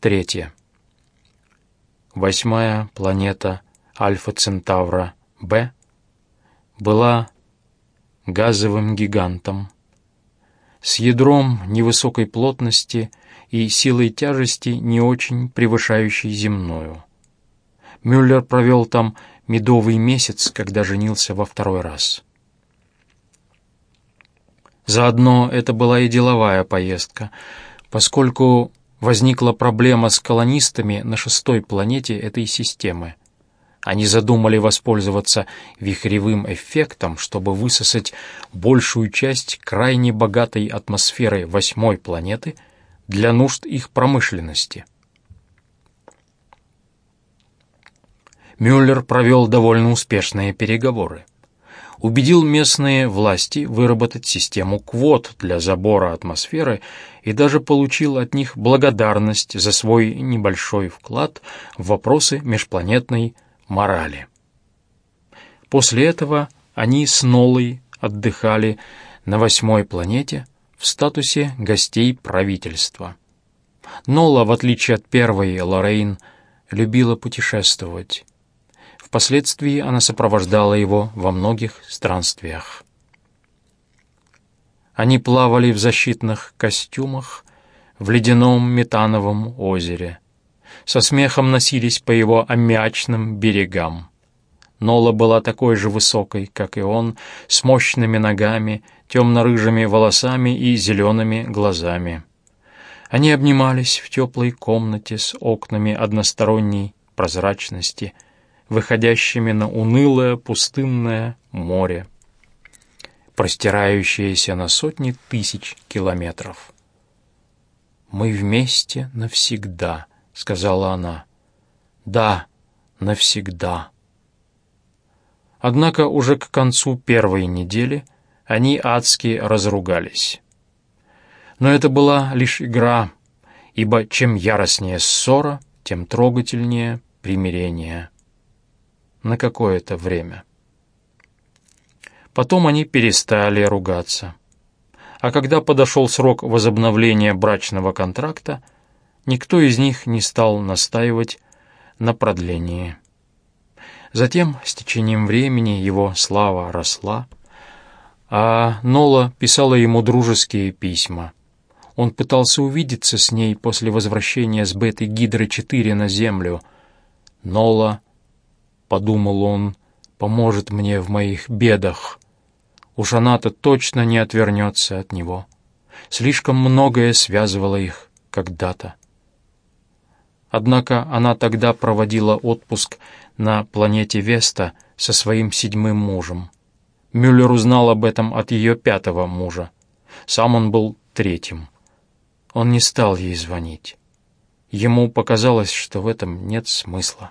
Третье. Восьмая планета Альфа Центавра Б была газовым гигантом с ядром невысокой плотности и силой тяжести не очень превышающей земную. Мюллер провел там медовый месяц, когда женился во второй раз. Заодно это была и деловая поездка, поскольку возникла проблема с колонистами на шестой планете этой системы. Они задумали воспользоваться вихревым эффектом, чтобы высосать большую часть крайне богатой атмосферы восьмой планеты для нужд их промышленности. Мюллер провел довольно успешные переговоры. Убедил местные власти выработать систему квот для забора атмосферы и даже получил от них благодарность за свой небольшой вклад в вопросы межпланетной морали. После этого они с Нолой отдыхали на восьмой планете в статусе гостей правительства. Нола, в отличие от первой Лоррейн, любила путешествовать. Впоследствии она сопровождала его во многих странствиях. Они плавали в защитных костюмах в ледяном метановом озере. Со смехом носились по его аммиачным берегам. Нола была такой же высокой, как и он, с мощными ногами, темно-рыжими волосами и зелеными глазами. Они обнимались в теплой комнате с окнами односторонней прозрачности — выходящими на унылое пустынное море, простирающееся на сотни тысяч километров. «Мы вместе навсегда», — сказала она. «Да, навсегда». Однако уже к концу первой недели они адски разругались. Но это была лишь игра, ибо чем яростнее ссора, тем трогательнее примирение на какое-то время. Потом они перестали ругаться. А когда подошел срок возобновления брачного контракта, никто из них не стал настаивать на продлении. Затем, с течением времени, его слава росла, а Нола писала ему дружеские письма. Он пытался увидеться с ней после возвращения с Беты-Гидры-4 на Землю. Нола — подумал он, — поможет мне в моих бедах. Уж она-то точно не отвернется от него. Слишком многое связывало их когда-то. Однако она тогда проводила отпуск на планете Веста со своим седьмым мужем. Мюллер узнал об этом от ее пятого мужа. Сам он был третьим. Он не стал ей звонить. Ему показалось, что в этом нет смысла.